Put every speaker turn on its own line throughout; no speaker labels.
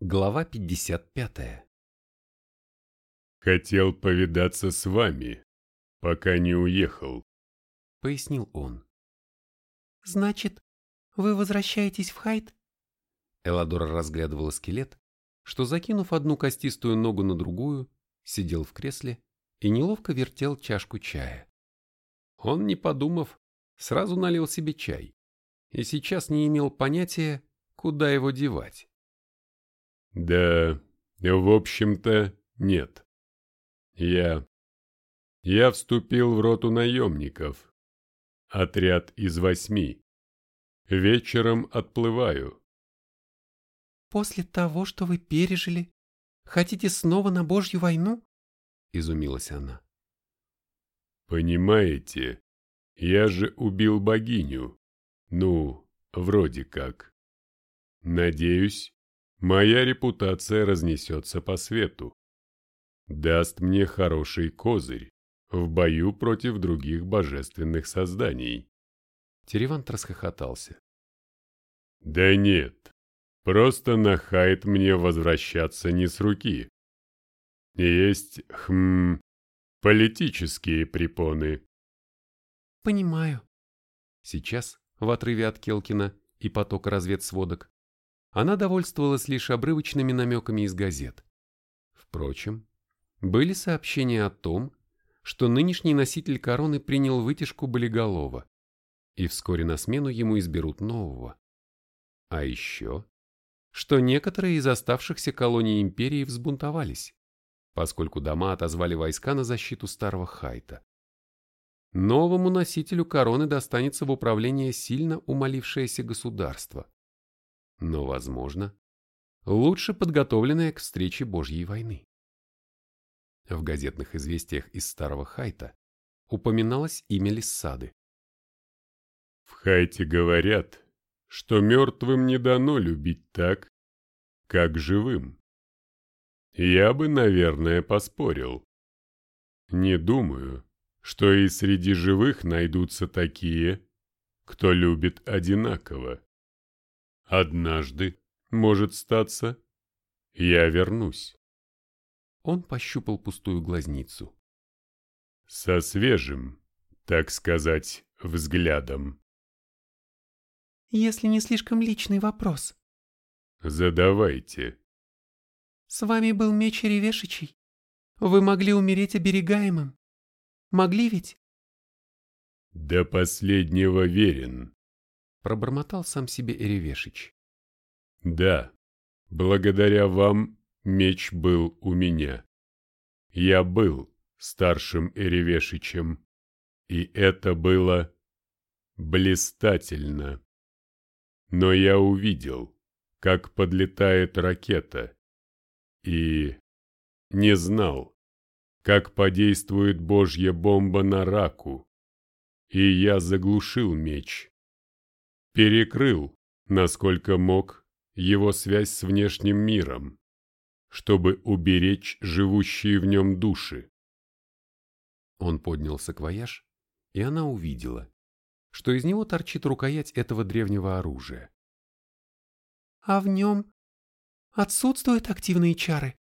Глава 55.
«Хотел повидаться с вами, пока не уехал», —
пояснил он.
«Значит, вы возвращаетесь в Хайт?»
Эладора разглядывала скелет, что, закинув одну костистую ногу на другую, сидел в кресле и неловко вертел чашку чая. Он, не подумав, сразу налил себе чай и сейчас не имел понятия, куда его девать.
Да, в общем-то, нет. Я... Я вступил в роту наемников. Отряд из восьми. Вечером отплываю.
После того, что вы пережили, хотите снова на Божью войну?
Изумилась она.
Понимаете, я же убил богиню. Ну, вроде как. Надеюсь, моя репутация разнесется по свету. Даст мне хороший козырь в бою против других божественных созданий.
Теревант расхохотался.
Да нет, просто нахает мне возвращаться не с руки. Есть, хм, политические препоны.
Понимаю.
Сейчас, в отрыве от Келкина и потока разведсводок, она довольствовалась лишь обрывочными намеками из газет. Впрочем, были сообщения о том, что нынешний носитель короны принял вытяжку болиголова, и вскоре на смену ему изберут нового. А еще, что некоторые из оставшихся колоний империи взбунтовались, поскольку дома отозвали войска на защиту старого Хайта. Новому носителю короны достанется в управление сильно умолившееся государство, но, возможно, лучше подготовленная к встрече Божьей войны. В газетных известиях из Старого Хайта упоминалось имя Лиссады.
В Хайте говорят, что мертвым не дано любить так, как живым. Я бы, наверное, поспорил. Не думаю, что и среди живых найдутся такие, кто любит одинаково. Однажды, может статься, я вернусь.
Он пощупал пустую глазницу.
Со свежим, так сказать, взглядом.
Если не слишком личный вопрос.
Задавайте.
С вами был меч Ревешичий. Вы могли умереть оберегаемым. Могли ведь?
До последнего верен
пробормотал сам себе Эревешич.
Да, благодаря вам меч был у меня. Я был старшим Эревешичем, и это было блистательно. Но я увидел, как подлетает ракета, и не знал, как подействует божья бомба на раку, и я заглушил меч перекрыл, насколько мог, его связь с внешним миром, чтобы уберечь живущие в нем души.
Он поднял саквояж, и она увидела, что из него торчит рукоять этого древнего оружия.
«А в нем отсутствуют активные чары?»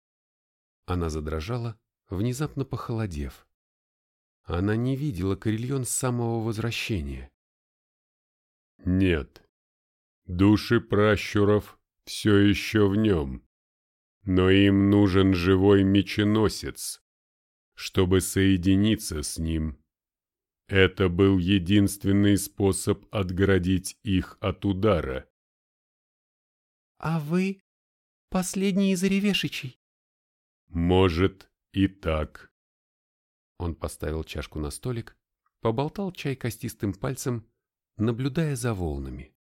Она задрожала, внезапно похолодев. Она не видела Карельон с самого возвращения.
Нет. Души пращуров все еще в нем. Но им нужен живой меченосец, чтобы соединиться с ним. Это был единственный способ отгородить их от удара.
«А вы последний из Оревешичей?»
«Может, и так».
Он поставил чашку на столик, поболтал чай костистым пальцем наблюдая за волнами.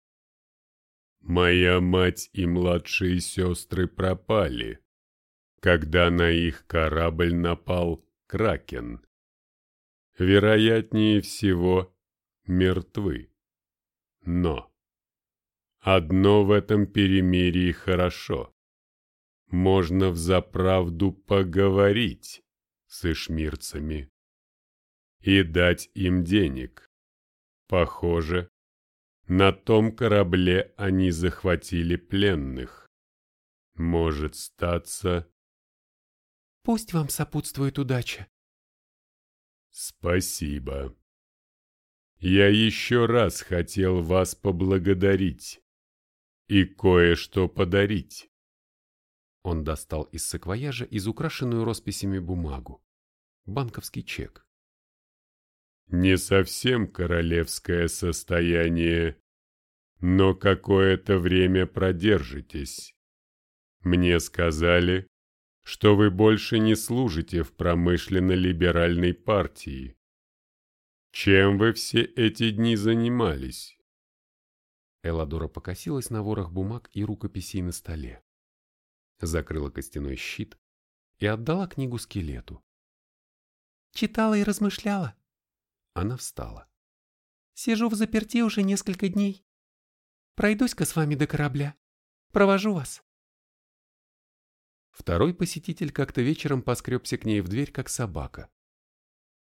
«Моя мать и младшие сестры пропали, когда на их корабль напал Кракен. Вероятнее всего, мертвы. Но одно в этом перемирии хорошо. Можно взаправду поговорить с ишмирцами и дать им денег. Похоже, на том корабле они захватили пленных.
Может статься...
Пусть вам сопутствует удача.
Спасибо. Я еще раз хотел вас поблагодарить и кое-что подарить.
Он достал из саквояжа изукрашенную росписями бумагу. Банковский чек.
Не совсем королевское состояние, но какое-то время продержитесь. Мне сказали, что вы больше не служите в промышленно-либеральной партии. Чем вы все эти дни занимались?
Эладора покосилась на ворох бумаг и рукописей на столе. Закрыла костяной щит и отдала книгу скелету.
Читала и размышляла.
Она встала.
Сижу в заперти уже несколько дней. Пройдусь-ка с вами до корабля. Провожу вас.
Второй посетитель как-то вечером поскребся к ней в дверь, как собака.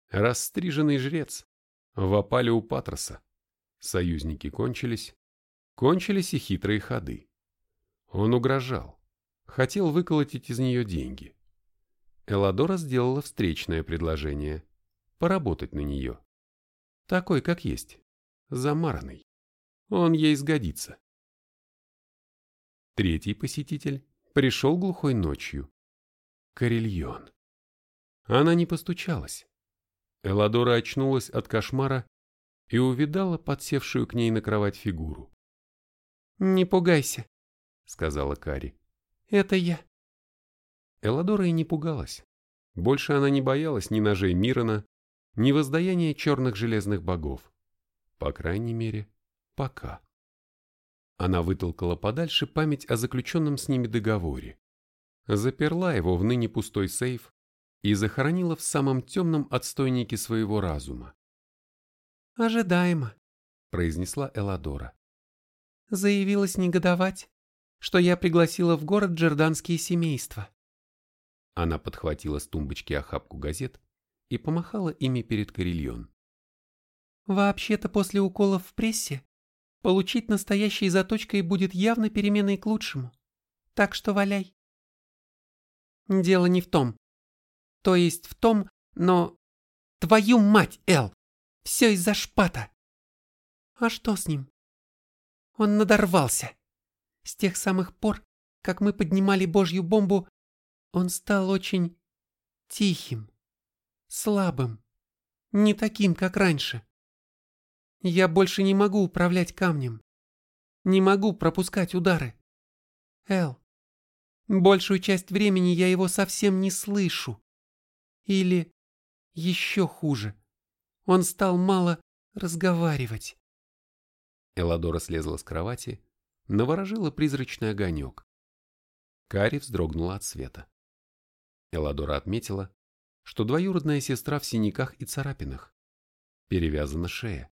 Расстриженный жрец. В опале у Патроса. Союзники кончились. Кончились и хитрые ходы. Он угрожал. Хотел выколотить из нее деньги. Эладора сделала встречное предложение. Поработать на нее. Такой, как есть. Замаранный. Он ей сгодится. Третий посетитель пришел глухой ночью. Карельон. Она не постучалась. Эладора очнулась от кошмара и увидала подсевшую к ней на кровать фигуру.
«Не пугайся», —
сказала Кари.
«Это я».
Эладора и не пугалась. Больше она не боялась ни ножей Мирона, ни воздаяния черных железных богов. По крайней мере, пока. Она вытолкала подальше память о заключенном с ними договоре, заперла его в ныне пустой сейф и захоронила в самом темном отстойнике своего разума.
«Ожидаемо», — произнесла Эладора. «Заявилась негодовать, что я пригласила в город джерданские семейства».
Она подхватила с тумбочки охапку газет и помахала ими перед Карельон.
«Вообще-то после уколов в прессе Получить настоящей заточкой будет явно переменой к лучшему. Так что валяй. Дело не в том. То есть в том, но... Твою мать, Эл! Все из-за шпата. А что с ним? Он надорвался. С тех самых пор, как мы поднимали божью бомбу, он стал очень тихим, слабым, не таким, как раньше. Я больше не могу управлять камнем. Не могу пропускать удары. Эл, большую часть времени я его совсем не слышу. Или еще хуже, он стал мало разговаривать.
Эладора слезла с кровати, наворожила призрачный огонек. Кари вздрогнула от света. Эладора отметила, что двоюродная сестра в синяках и царапинах. Перевязана шея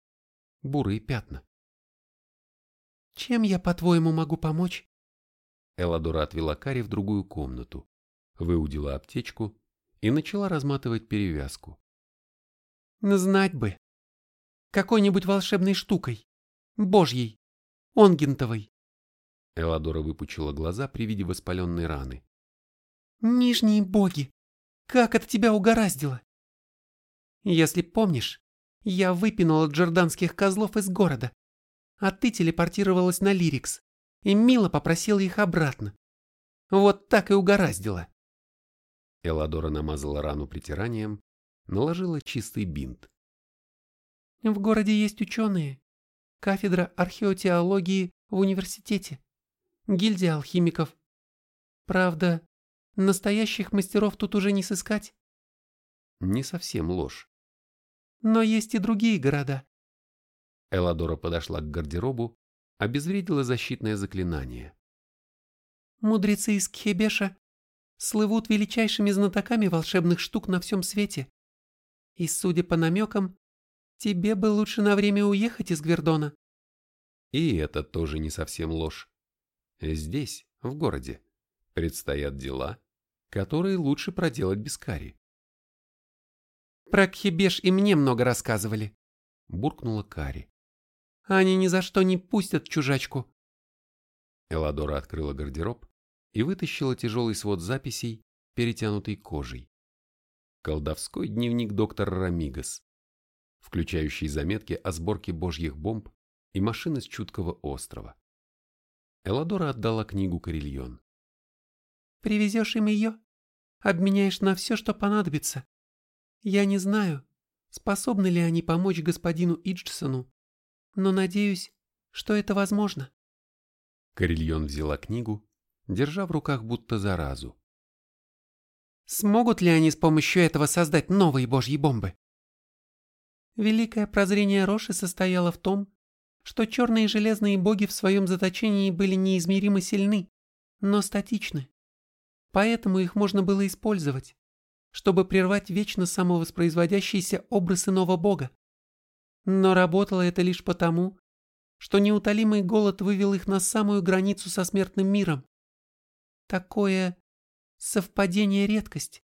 бурые пятна.
«Чем я, по-твоему, могу помочь?»
Эладора отвела Кари в другую комнату, выудила аптечку и начала разматывать перевязку.
«Знать бы! Какой-нибудь волшебной штукой! Божьей! Онгентовой!»
Эладора выпучила глаза при виде воспаленной раны.
«Нижние боги! Как это тебя угораздило!» «Если помнишь, я выпинула джорданских козлов из города, а ты телепортировалась на Лирикс и мило попросила их обратно. Вот так и угораздило.
Эладора намазала рану притиранием, наложила чистый бинт.
В городе есть ученые. Кафедра археотеологии в университете. Гильдия алхимиков. Правда, настоящих мастеров тут уже не сыскать.
Не совсем ложь.
Но есть и другие города.
Эладора подошла к гардеробу, обезвредила защитное заклинание.
Мудрецы из Кхебеша слывут величайшими знатоками волшебных штук на всем свете. И, судя по намекам, тебе бы лучше на время уехать из Гвердона.
И это тоже не совсем ложь. Здесь, в городе, предстоят дела, которые лучше проделать без кари.
Про Кхебеш и мне много рассказывали, буркнула Кари. Они ни за что не пустят чужачку.
Эладора открыла гардероб и вытащила тяжелый свод записей, перетянутый кожей. Колдовской дневник доктора Рамигас, включающий заметки о сборке божьих бомб и машины с чуткого острова. Эладора отдала книгу Карельон.
«Привезешь им ее? Обменяешь на все, что понадобится. Я не знаю, способны ли они помочь господину Иджсону, но надеюсь, что это возможно».
Карельон взяла книгу, держа в руках будто заразу.
Смогут ли они с помощью этого создать новые божьи бомбы? Великое прозрение Роши состояло в том, что черные железные боги в своем заточении были неизмеримо сильны, но статичны. Поэтому их можно было использовать, чтобы прервать вечно самовоспроизводящийся образ иного бога. Но работало это лишь потому, что неутолимый голод вывел их на самую границу со смертным миром. Такое совпадение редкость.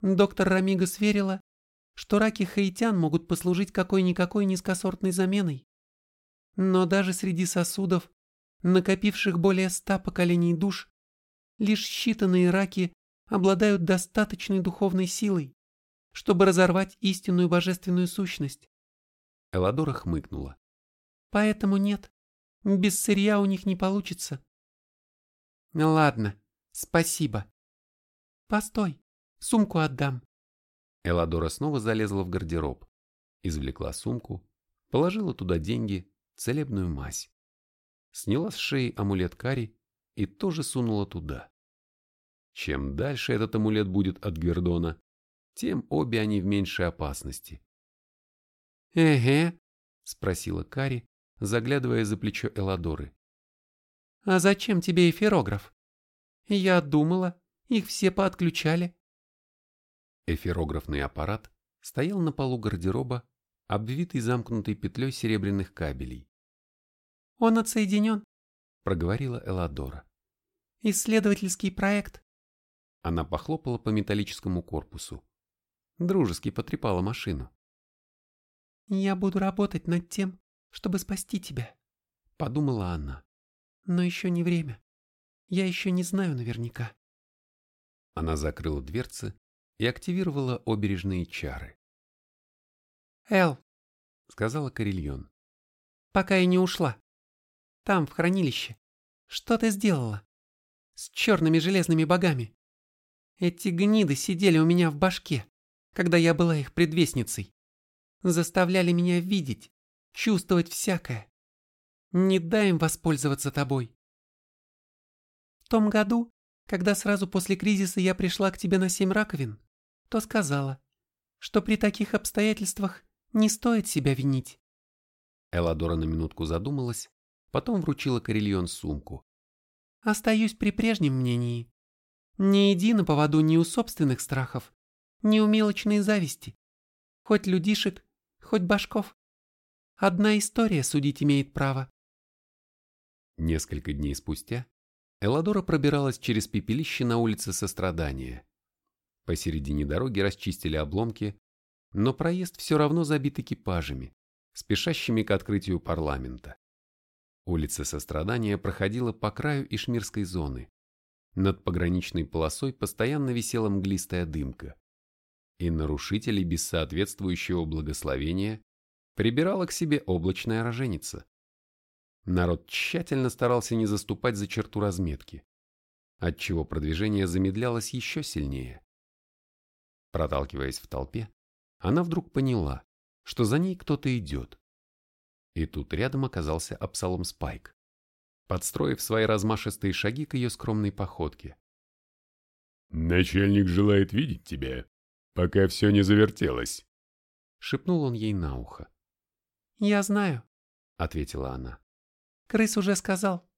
Доктор Рамигас верила, что раки хаитян могут послужить какой-никакой низкосортной заменой. Но даже среди сосудов, накопивших более ста поколений душ, лишь считанные раки обладают достаточной духовной силой, чтобы разорвать истинную божественную сущность.
Эладора хмыкнула.
Поэтому нет, без сырья у них не получится. Ладно, спасибо. Постой, сумку отдам.
Эладора снова залезла в гардероб, извлекла сумку, положила туда деньги, целебную мазь. Сняла с шеи амулет Кари и тоже сунула туда. Чем дальше этот амулет будет от Гвердона, тем обе они в меньшей опасности.
«Эге», — спросила
Кари, заглядывая за плечо Эладоры.
«А зачем тебе эфирограф? Я думала, их все поотключали».
Эфирографный аппарат стоял на полу гардероба, обвитый замкнутой петлей серебряных кабелей.
«Он отсоединен», —
проговорила Эладора.
«Исследовательский проект».
Она похлопала по металлическому корпусу. Дружески потрепала машину.
«Я буду работать над тем, чтобы спасти тебя», — подумала она. «Но еще не время. Я еще не знаю наверняка».
Она закрыла дверцы и активировала обережные чары.
«Эл», —
сказала Карельон.
«Пока я не ушла. Там, в хранилище. Что ты сделала? С черными железными богами. Эти гниды сидели у меня в башке, когда я была их предвестницей. Заставляли меня видеть, чувствовать всякое. Не дай им воспользоваться тобой. В том году, когда сразу после кризиса я пришла к тебе на семь раковин, то сказала, что при таких обстоятельствах не стоит себя винить.
Эладора на минутку задумалась, потом вручила Карельон сумку.
Остаюсь при прежнем мнении. Не иди на поводу ни у собственных страхов, ни у мелочной зависти. Хоть людишек, хоть башков. Одна история судить имеет право.
Несколько дней спустя Эладора пробиралась через пепелище на улице Сострадания. Посередине дороги расчистили обломки, но проезд все равно забит экипажами, спешащими к открытию парламента. Улица Сострадания проходила по краю Ишмирской зоны. Над пограничной полосой постоянно висела мглистая дымка. И нарушителей без соответствующего благословения прибирала к себе облачная роженица. Народ тщательно старался не заступать за черту разметки, отчего продвижение замедлялось еще сильнее. Проталкиваясь в толпе, она вдруг поняла, что за ней кто-то идет. И тут рядом оказался Абсалом Спайк, подстроив свои размашистые шаги к ее скромной походке.
«Начальник желает видеть тебя, пока все не завертелось», —
шепнул он ей на ухо.
«Я знаю», —
ответила она.
«Крыс уже сказал».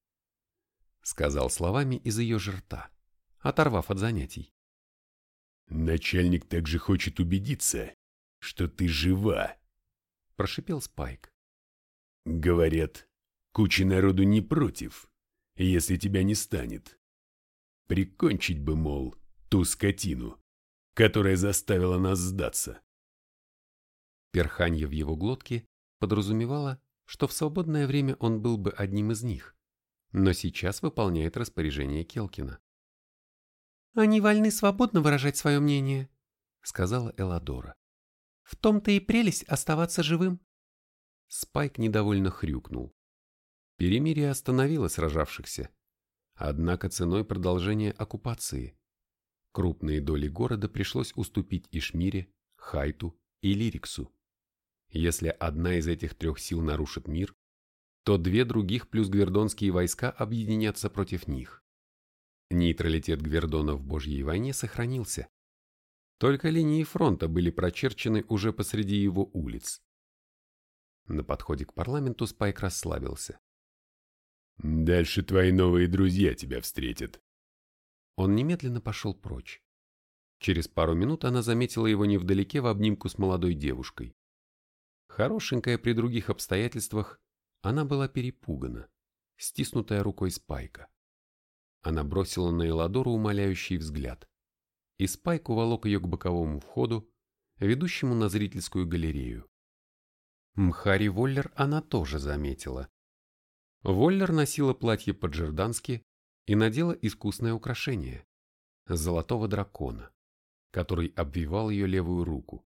Сказал словами из ее же рта, оторвав от занятий.
«Начальник также хочет убедиться, что ты жива», —
прошипел Спайк.
«Говорят, куча народу не против, если тебя не станет. Прикончить бы, мол, ту скотину, которая заставила нас сдаться».
Перханье в его глотке подразумевало, что в свободное время он был бы одним из них, но сейчас выполняет распоряжение Келкина.
Они вольны свободно выражать свое мнение, сказала Эладора. В том-то и прелесть оставаться живым.
Спайк недовольно хрюкнул. Перемирие остановило сражавшихся, однако ценой продолжения оккупации. Крупные доли города пришлось уступить Ишмире, Хайту и Лириксу. Если одна из этих трех сил нарушит мир, то две других плюс гвердонские войска объединятся против них. Нейтралитет Гвердона в Божьей войне сохранился. Только линии фронта были прочерчены уже посреди его улиц. На подходе к парламенту Спайк расслабился.
«Дальше твои новые друзья тебя встретят».
Он немедленно пошел прочь. Через пару минут она заметила его невдалеке в обнимку с молодой девушкой. Хорошенькая при других обстоятельствах, она была перепугана, стиснутая рукой Спайка. Она бросила на Эладору умоляющий взгляд, и Спайк уволок ее к боковому входу, ведущему на зрительскую галерею. Мхари Воллер она тоже заметила. Воллер носила платье по-джердански и надела искусное украшение – золотого дракона, который обвивал ее левую руку.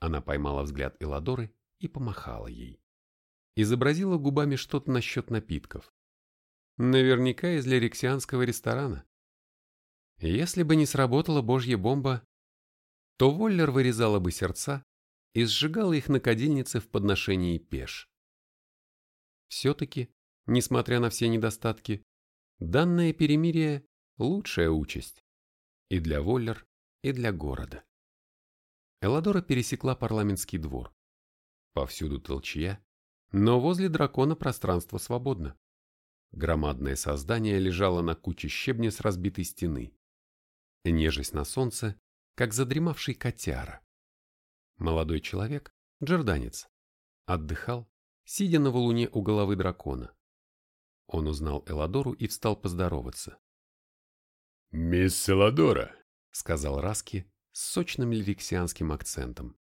Она поймала взгляд Эладоры и помахала ей изобразила губами что-то насчет напитков. Наверняка из лириксианского ресторана. Если бы не сработала божья бомба, то Воллер вырезала бы сердца и сжигала их на кадильнице в подношении пеш. Все-таки, несмотря на все недостатки, данное перемирие – лучшая участь и для Воллер, и для города. Эладора пересекла парламентский двор. Повсюду толчья, но возле дракона пространство свободно. Громадное создание лежало на куче щебня с разбитой стены. Нежесть на солнце, как задремавший котяра. Молодой человек, джерданец, отдыхал, сидя на валуне у головы дракона. Он узнал Эладору и встал поздороваться.
«Мисс Эладора», —
сказал Раски с сочным лириксианским акцентом.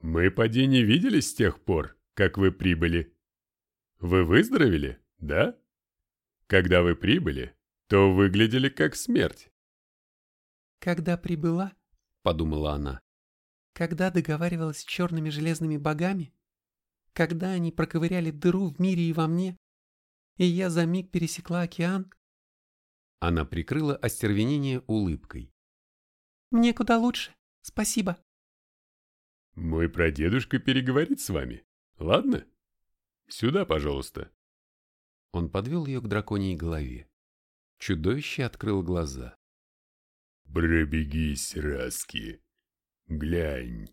«Мы поди не виделись с тех пор, как вы прибыли. Вы выздоровели, да? Когда вы прибыли, то выглядели как смерть.
Когда прибыла,
подумала она,
когда договаривалась с черными железными богами, когда они проковыряли дыру в мире и во мне, и я за миг пересекла океан.
Она прикрыла остервенение улыбкой.
Мне куда лучше, спасибо.
Мой прадедушка переговорит с вами. Ладно? Сюда, пожалуйста.
Он подвел ее к драконьей голове. Чудовище открыл глаза.
«Пробегись, Раски. Глянь,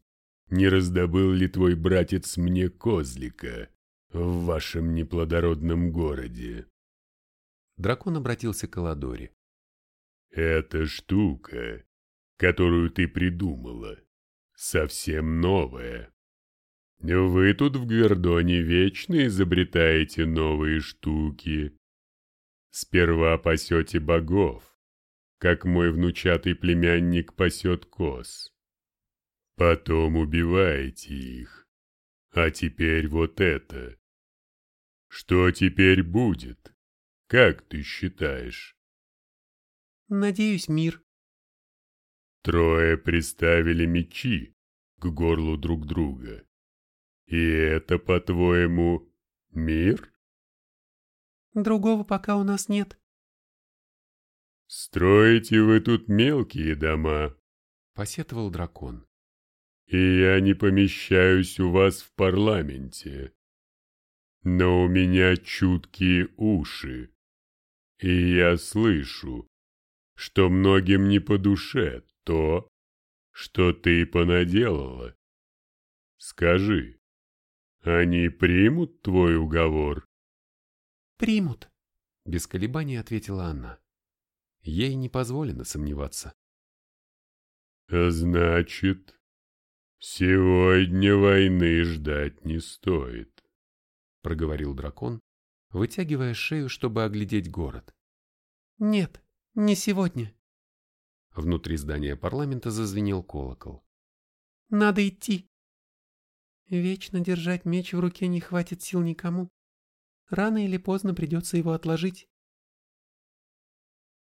не раздобыл ли твой братец мне козлика в вашем неплодородном городе?»
Дракон обратился к Аладоре.
«Эта штука, которую ты придумала, совсем новая. Вы тут в Гвердоне вечно изобретаете новые штуки. Сперва пасете богов, как мой внучатый племянник пасет коз. Потом убиваете их. А теперь вот это. Что теперь будет? Как ты считаешь?
Надеюсь, мир.
Трое приставили мечи к горлу друг друга. И это, по-твоему, мир?
Другого пока у нас нет.
Строите вы тут мелкие дома,
посетовал дракон.
И я не помещаюсь у вас в парламенте. Но у меня чуткие уши. И я слышу, что многим не по душе то, что ты понаделала. Скажи, они примут твой уговор?
Примут,
без колебаний ответила она. Ей не позволено сомневаться.
Значит, сегодня войны ждать не стоит,
проговорил дракон, вытягивая шею, чтобы оглядеть город.
Нет, не сегодня.
Внутри здания парламента зазвенел колокол.
Надо идти. Вечно держать меч в руке не хватит сил никому. Рано или поздно придется его отложить.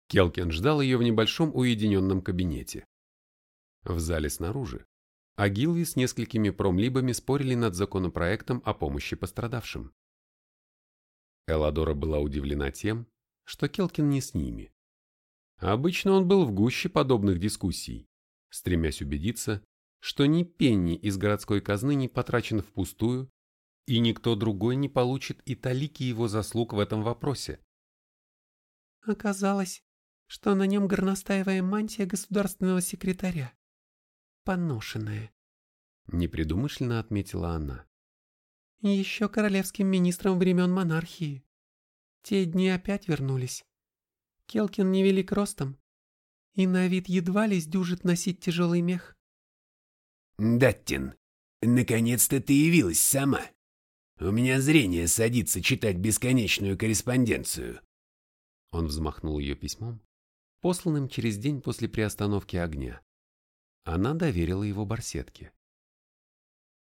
Келкин ждал ее в небольшом уединенном кабинете. В зале снаружи Агилви с несколькими промлибами спорили над законопроектом о помощи пострадавшим. Эладора была удивлена тем, что Келкин не с ними. Обычно он был в гуще подобных дискуссий, стремясь убедиться, что ни пенни из городской казны не потрачен впустую, и никто другой не получит и талики его заслуг в этом вопросе.
Оказалось, что на нем горностаевая мантия государственного секретаря. Поношенная.
Непредумышленно отметила она.
Еще королевским министром времен монархии. Те дни опять вернулись. Келкин невелик ростом, и на вид едва ли сдюжит носить тяжелый мех.
«Даттин, наконец-то ты явилась сама. У меня зрение садится читать бесконечную корреспонденцию».
Он взмахнул ее письмом, посланным через день после приостановки огня. Она доверила его барсетке.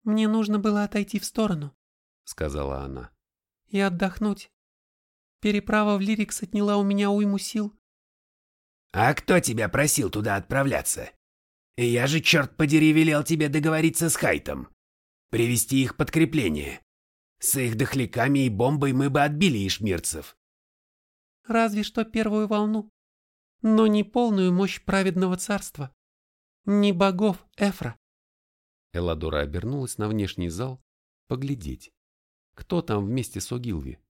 «Мне нужно было отойти в сторону», — сказала она, — «и отдохнуть. Переправа в Лирикс отняла у меня уйму сил.
А кто тебя просил туда отправляться? Я же, черт подери, велел тебе договориться с Хайтом. Привести их подкрепление. С их дохляками и бомбой мы бы отбили ишмирцев.
Разве что первую волну. Но не полную мощь праведного царства. Не богов Эфра.
Эладора обернулась на внешний зал поглядеть, кто там вместе с Огилви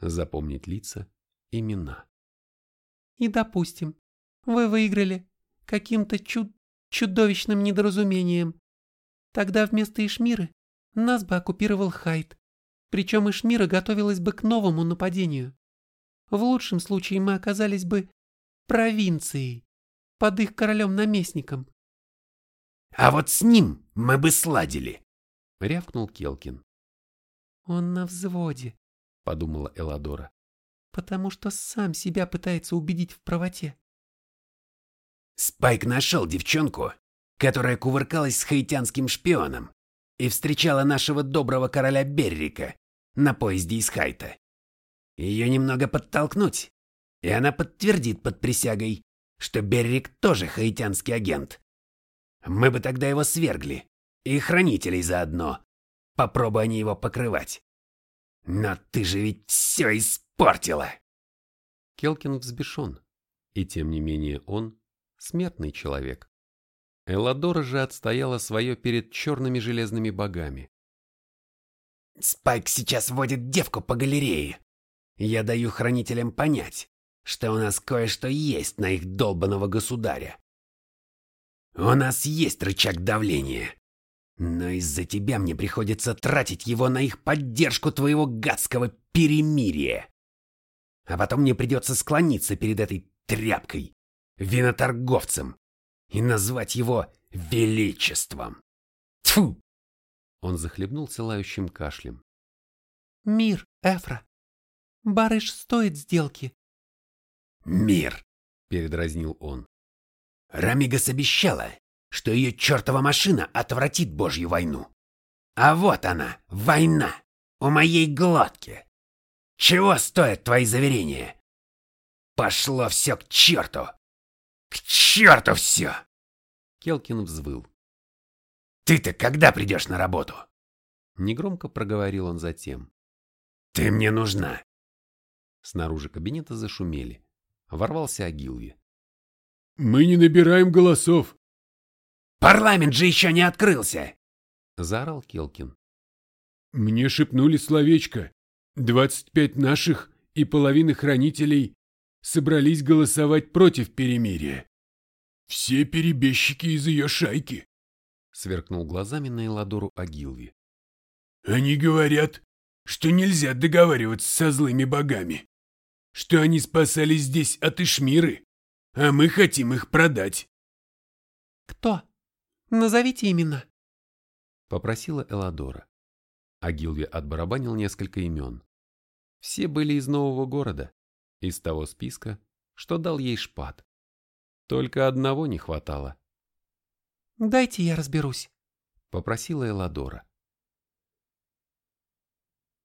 запомнить лица, имена.
И допустим, вы выиграли каким-то чуд чудовищным недоразумением. Тогда вместо Ишмиры нас бы оккупировал Хайт, причем Ишмира готовилась бы к новому нападению. В лучшем случае мы оказались бы провинцией, под их королем-наместником.
«А вот с ним мы бы сладили», —
рявкнул Келкин.
«Он на взводе», —
подумала Эладора.
«Потому что сам себя пытается убедить в правоте».
Спайк нашел девчонку, которая кувыркалась с хаитянским шпионом и встречала нашего доброго короля Беррика на поезде из Хайта. Ее немного подтолкнуть, и она подтвердит под присягой, что Беррик тоже хаитянский агент. Мы бы тогда его свергли, и хранителей заодно. Попробуй они его покрывать. Но ты же ведь все испортила!»
Келкин взбешен, и тем не менее он — смертный человек. Эладора же отстояла свое перед черными железными богами.
«Спайк сейчас водит девку по галерее. Я даю хранителям понять, что у нас кое-что есть на их долбанного государя. У нас есть рычаг давления, но из-за тебя мне приходится тратить его на их поддержку твоего гадского перемирия. А потом мне придется склониться перед этой тряпкой, виноторговцем, и назвать его величеством. Тьфу!
Он захлебнулся лающим кашлем.
«Мир, Эфра! Барыш стоит сделки!»
«Мир!» — передразнил он. Рамигас обещала, что ее чертова машина отвратит Божью войну. А вот она, война, у моей глотки. Чего стоят твои заверения? Пошло все к черту. К черту все!
Келкин взвыл.
Ты-то когда придешь на работу?
Негромко проговорил он затем.
Ты мне нужна.
Снаружи кабинета зашумели. Ворвался Агилви.
Мы не набираем голосов.
Парламент же еще не открылся!»
— заорал Келкин.
«Мне шепнули словечко. Двадцать пять наших и половина хранителей собрались голосовать против перемирия. Все перебежчики из ее шайки!»
— сверкнул глазами на Эладору Агилви.
«Они говорят, что нельзя договариваться со злыми богами, что они спасались здесь от Ишмиры, а мы хотим их продать».
«Кто?» Назовите имена.
Попросила Эладора. А Гилви отбарабанил несколько имен. Все были из нового города, из того списка, что дал ей шпат. Только одного не хватало.
«Дайте я разберусь», —
попросила Эладора.